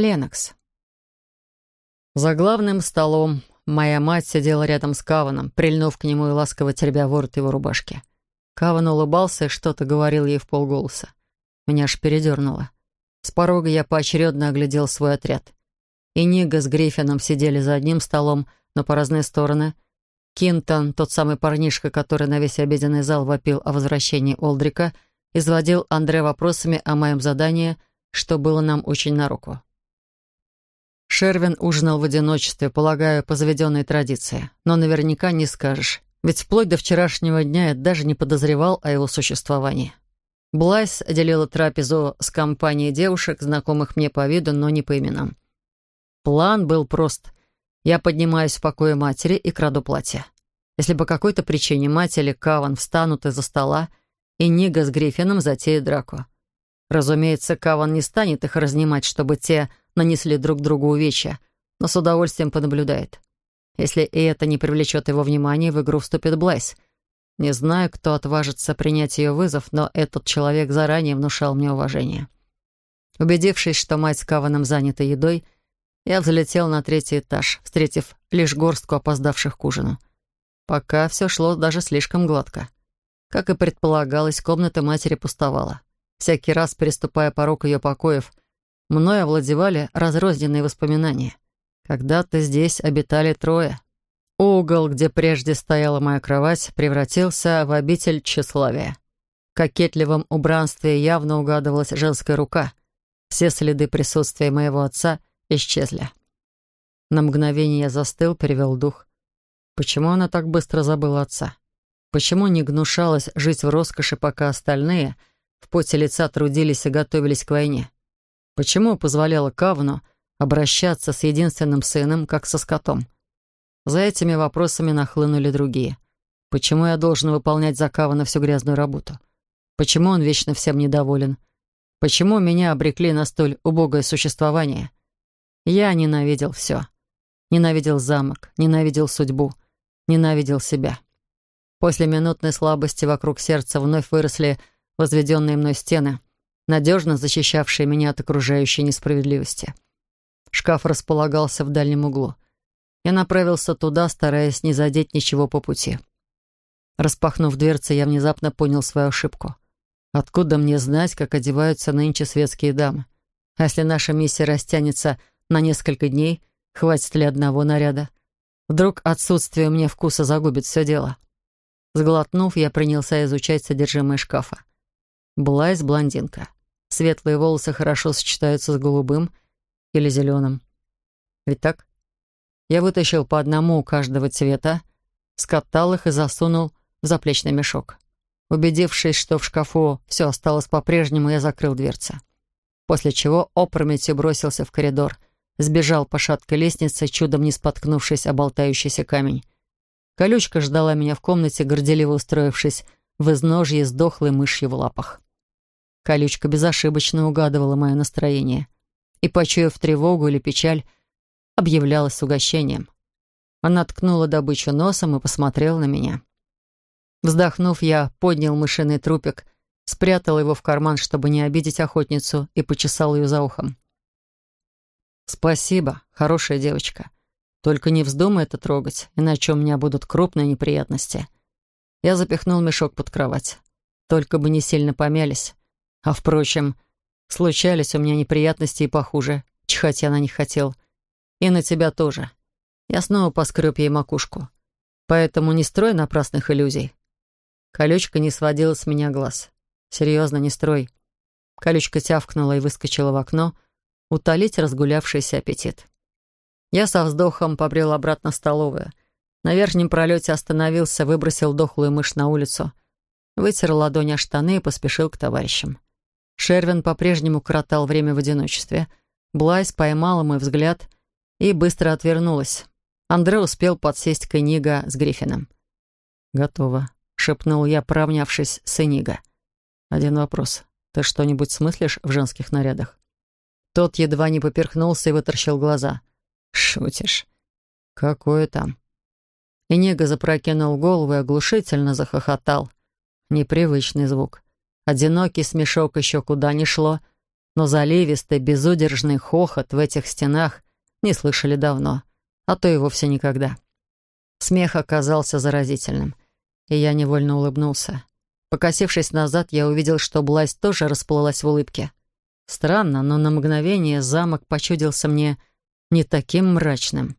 Ленокс. За главным столом моя мать сидела рядом с Каваном, прильнув к нему и ласково теребя ворот его рубашки. Каван улыбался и что-то говорил ей в полголоса. Меня аж передернуло. С порога я поочередно оглядел свой отряд. И Нига с Гриффином сидели за одним столом, но по разные стороны. Кинтон, тот самый парнишка, который на весь обеденный зал вопил о возвращении Олдрика, изводил Андре вопросами о моем задании, что было нам очень на руку. Шервин ужинал в одиночестве, полагаю, по заведенной традиции. Но наверняка не скажешь. Ведь вплоть до вчерашнего дня я даже не подозревал о его существовании. Блайс делила трапезу с компанией девушек, знакомых мне по виду, но не по именам. План был прост. Я поднимаюсь в покое матери и краду платье. Если по какой-то причине мать или Каван встанут из-за стола, и Нига с Гриффином затеет драку. Разумеется, Каван не станет их разнимать, чтобы те нанесли друг другу увечья, но с удовольствием понаблюдает. Если и это не привлечет его внимания, в игру вступит Блайс. Не знаю, кто отважится принять ее вызов, но этот человек заранее внушал мне уважение. Убедившись, что мать с Каваном занята едой, я взлетел на третий этаж, встретив лишь горстку опоздавших к ужину. Пока все шло даже слишком гладко. Как и предполагалось, комната матери пустовала. Всякий раз, переступая порог ее покоев, мной овладевали разрозненные воспоминания. Когда-то здесь обитали трое. Угол, где прежде стояла моя кровать, превратился в обитель тщеславия. В кокетливом убранстве явно угадывалась женская рука. Все следы присутствия моего отца исчезли. На мгновение я застыл, перевел дух. Почему она так быстро забыла отца? Почему не гнушалась жить в роскоши, пока остальные в поте лица трудились и готовились к войне? Почему позволяла Кавну обращаться с единственным сыном, как со скотом? За этими вопросами нахлынули другие. Почему я должен выполнять за Кавана всю грязную работу? Почему он вечно всем недоволен? Почему меня обрекли на столь убогое существование? Я ненавидел все. Ненавидел замок, ненавидел судьбу, ненавидел себя. После минутной слабости вокруг сердца вновь выросли возведенные мной стены — надежно защищавшие меня от окружающей несправедливости. Шкаф располагался в дальнем углу. Я направился туда, стараясь не задеть ничего по пути. Распахнув дверцы, я внезапно понял свою ошибку. Откуда мне знать, как одеваются нынче светские дамы? А если наша миссия растянется на несколько дней, хватит ли одного наряда? Вдруг отсутствие меня вкуса загубит все дело. Сглотнув, я принялся изучать содержимое шкафа. Блайс блондинка. Светлые волосы хорошо сочетаются с голубым или зеленым. Ведь так? Я вытащил по одному у каждого цвета, скатал их и засунул в заплечный мешок. Убедившись, что в шкафу все осталось по-прежнему, я закрыл дверцы. После чего опрометью бросился в коридор, сбежал по шаткой лестнице, чудом не споткнувшись о болтающийся камень. Колючка ждала меня в комнате, горделиво устроившись в изножье с дохлой мышью в лапах. Колючка безошибочно угадывала мое настроение и, почуяв тревогу или печаль, объявлялась угощением. Она ткнула добычу носом и посмотрела на меня. Вздохнув, я поднял мышиный трупик, спрятал его в карман, чтобы не обидеть охотницу, и почесал ее за ухом. «Спасибо, хорошая девочка. Только не вздумай это трогать, иначе у меня будут крупные неприятности». Я запихнул мешок под кровать. Только бы не сильно помялись. А, впрочем, случались у меня неприятности и похуже. Чихать я на них хотел. И на тебя тоже. Я снова поскреб ей макушку. Поэтому не строй напрасных иллюзий. Колючка не сводила с меня глаз. Серьезно, не строй. Колючка тявкнула и выскочила в окно, утолить разгулявшийся аппетит. Я со вздохом побрел обратно в столовую. На верхнем пролете остановился, выбросил дохлую мышь на улицу, вытер ладонь о штаны и поспешил к товарищам. Шервин по-прежнему кротал время в одиночестве. Блайс поймала мой взгляд и быстро отвернулась. Андре успел подсесть к Эниго с Гриффином. «Готово», — шепнул я, поравнявшись с Эниго. «Один вопрос. Ты что-нибудь смыслишь в женских нарядах?» Тот едва не поперхнулся и выторщил глаза. «Шутишь?» «Какое там?» Энега запрокинул голову и оглушительно захохотал. Непривычный звук. Одинокий смешок еще куда ни шло, но заливистый, безудержный хохот в этих стенах не слышали давно, а то и вовсе никогда. Смех оказался заразительным, и я невольно улыбнулся. Покосившись назад, я увидел, что Блайс тоже расплылась в улыбке. Странно, но на мгновение замок почудился мне не таким мрачным.